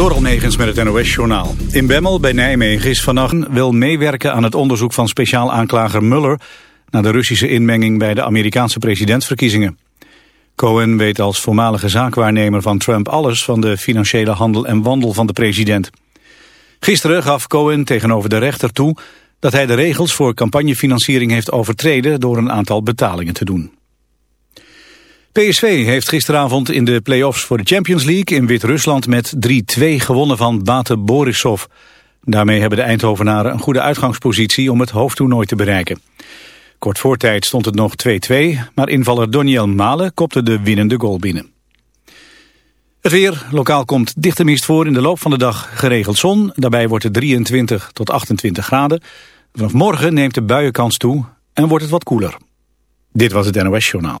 Door Almegens met het NOS-journaal. In Bemmel bij Nijmegen is vannacht wil meewerken aan het onderzoek van speciaal aanklager Muller... naar de Russische inmenging bij de Amerikaanse presidentsverkiezingen. Cohen weet als voormalige zaakwaarnemer van Trump alles... van de financiële handel en wandel van de president. Gisteren gaf Cohen tegenover de rechter toe... dat hij de regels voor campagnefinanciering heeft overtreden... door een aantal betalingen te doen. PSV heeft gisteravond in de play-offs voor de Champions League in Wit-Rusland met 3-2 gewonnen van Bate Borisov. Daarmee hebben de Eindhovenaren een goede uitgangspositie om het hoofdtoernooi te bereiken. Kort voor tijd stond het nog 2-2, maar invaller Doniel Malen kopte de winnende goal binnen. Het weer, lokaal komt dichte mist voor, in de loop van de dag geregeld zon. Daarbij wordt het 23 tot 28 graden. Vanaf morgen neemt de buienkans toe en wordt het wat koeler. Dit was het NOS Journaal.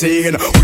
Screaming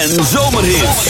en zomerhits.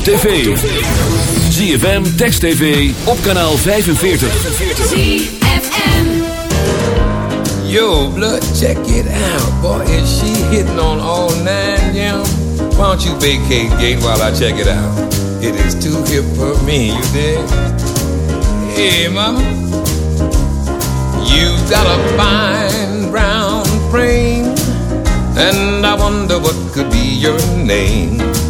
Op tv. ZFM, Text TV, op kanaal 45. Yo, blood, check it out. Boy, is she hitting on all nine, yeah? Why don't you vacate gate while I check it out? It is too hip for me, you dig? Hey, mama. You got a fine brown frame, and I wonder what could be your name.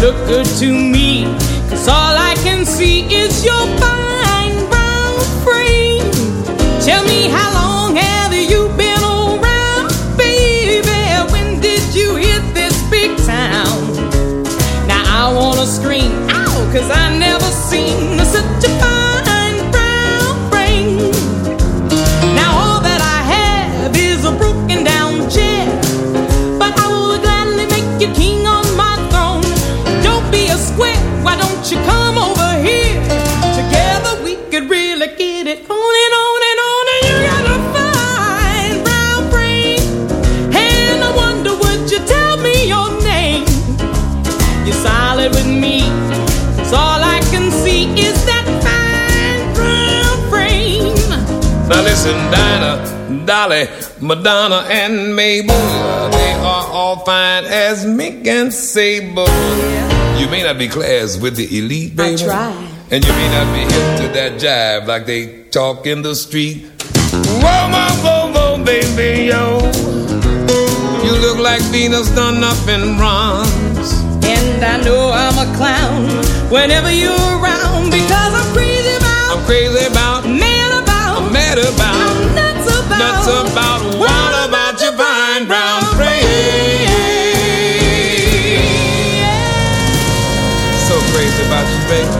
Look good to me, cause all I can You're solid with me. So all I can see is that fine brown frame. Now listen, Dinah, Dolly, Madonna, and Mabel, they are all fine as Mick and Sable. You may not be class with the elite, baby. I try. And you may not be hip to that jive like they talk in the street. Whoa, whoa, whoa, whoa, baby, yo. You look like Venus done up in bronze. And I know I'm a clown whenever you're around because I'm crazy about, I'm crazy about, mad about, I'm mad about, I'm nuts about, nuts about, what about your fine brown frame? So crazy about you, baby.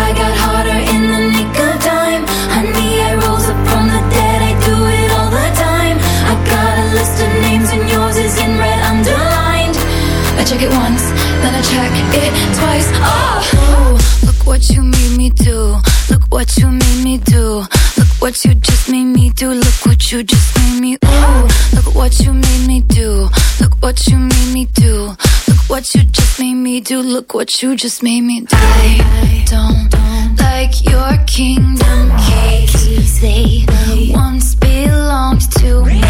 check it twice. Oh, Ooh, look what you made me do. Look what you made me do. Look what you just made me do. Look what you just made me. Ooh, look what you made me do. Look what you made me do. Look what you just made me do. Look what you just made me do. I don't like your kingdom keys. They once belonged to me.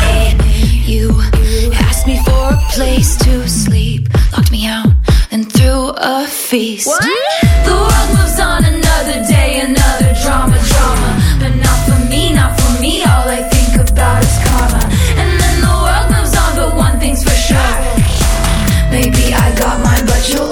You asked me for a place to sleep, locked me out, threw a feast. The world moves on another day, another drama, drama. But not for me, not for me. All I think about is karma. And then the world moves on, but one thing's for sure. Maybe I got mine, but you'll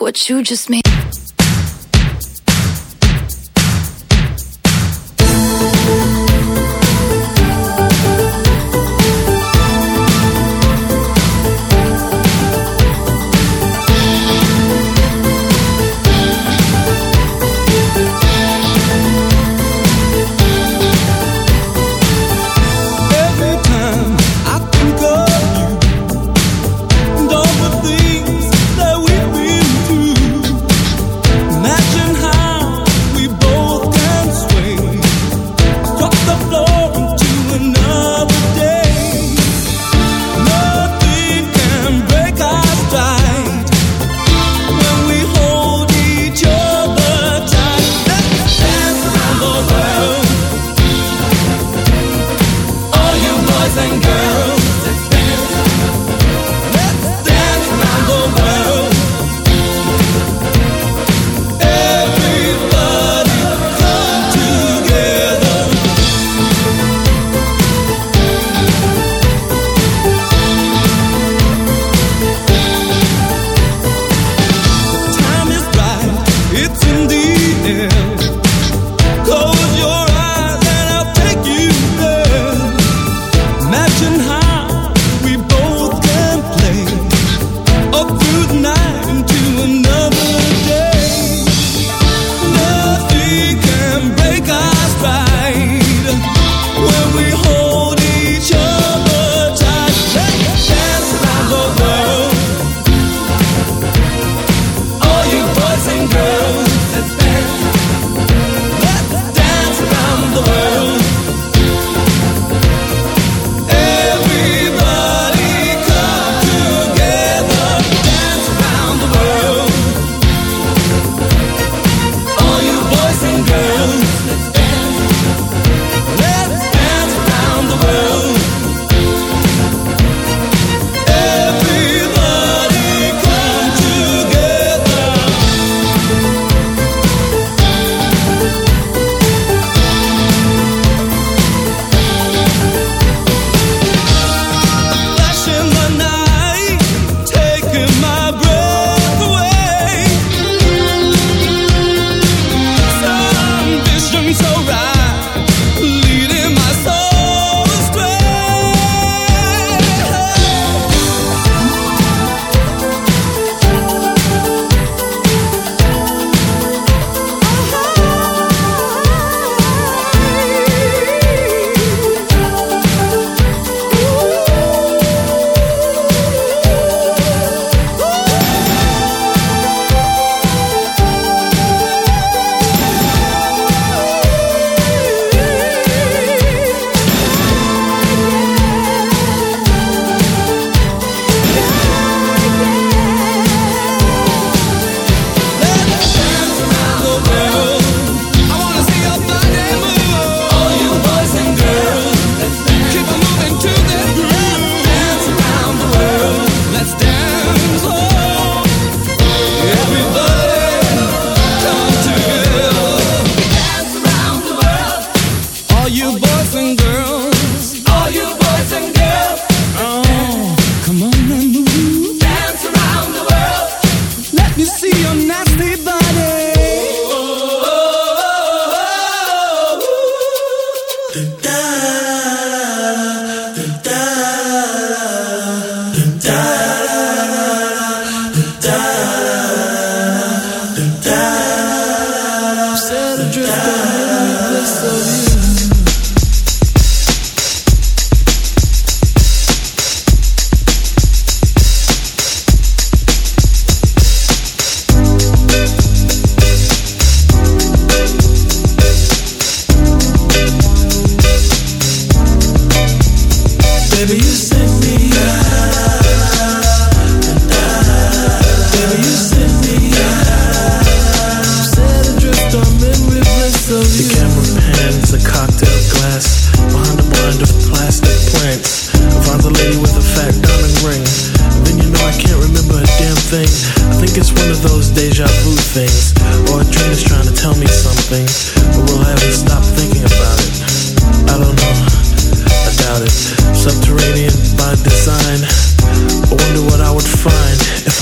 What you just made.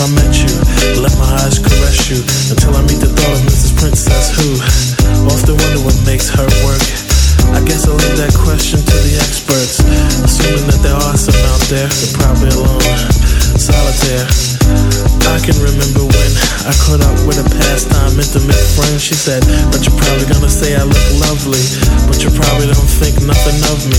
I met you. Let my eyes caress you until I meet the thought of Mrs. Princess, who often wonder what makes her work. I guess I'll leave that question to the experts, assuming that there are some out there, but probably alone, solitaire. I can remember when I caught up with a pastime intimate friend. She said, But you're probably gonna say I look lovely, but you probably don't think nothing of me.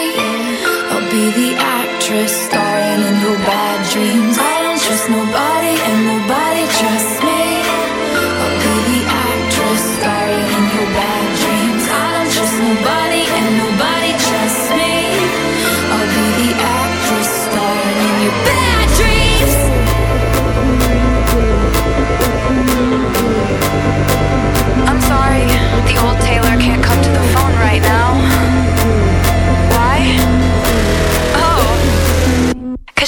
Be the actress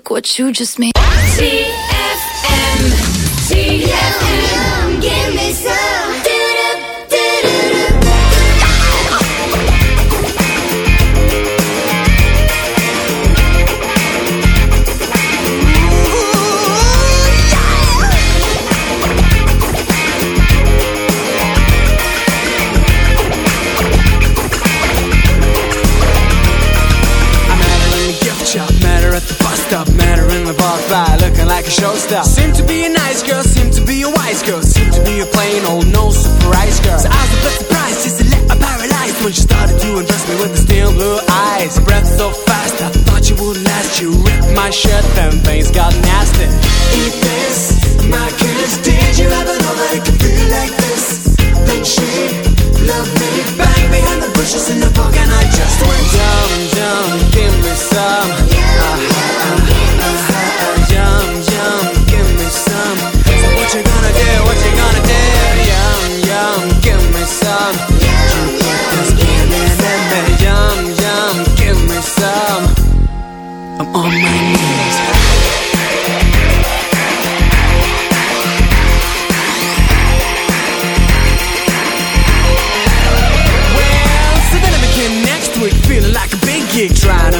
Look what you just made. ZFM. A showstopper. Seemed to be a nice girl, seem to be a wise girl, seem to be a plain old no surprise girl. So I was a bit surprised, just a little paralyzed when she started to undress me with the steel blue eyes. Her breath so fast, I thought you would last. You ripped my shirt, then things got nasty. Eat this, my kiss. Did you ever know that it could feel like this? Then she loved me, bang behind the bushes in the park, and I just went dumb, dumb. Give me some. Uh-huh, uh-huh,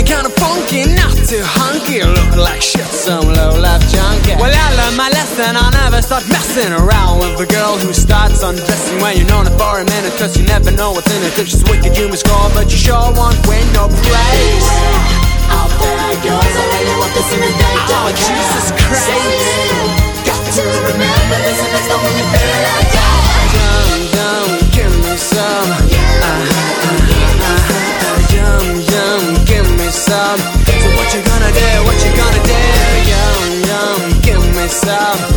Feeling kinda funky, not too hunky, Look like shit, some low life junkie. Well, I learned my lesson, I'll never start messing around with a girl who starts undressing when you're known her for a minute, cause you never know what's in it. If she's wicked, you must score, but you sure won't win no praise. out there, girls, I really want to see me dance. Oh, Jesus Christ. So got to remember this, and it's the when you feel like give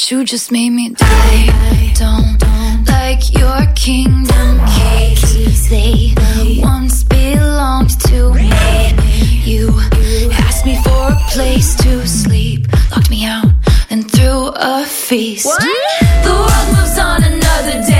What you just made me die. I don't like your kingdom keys. They once belonged to me. You asked me for a place to sleep, locked me out, and threw a feast. The world moves on another day,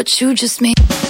What you just made.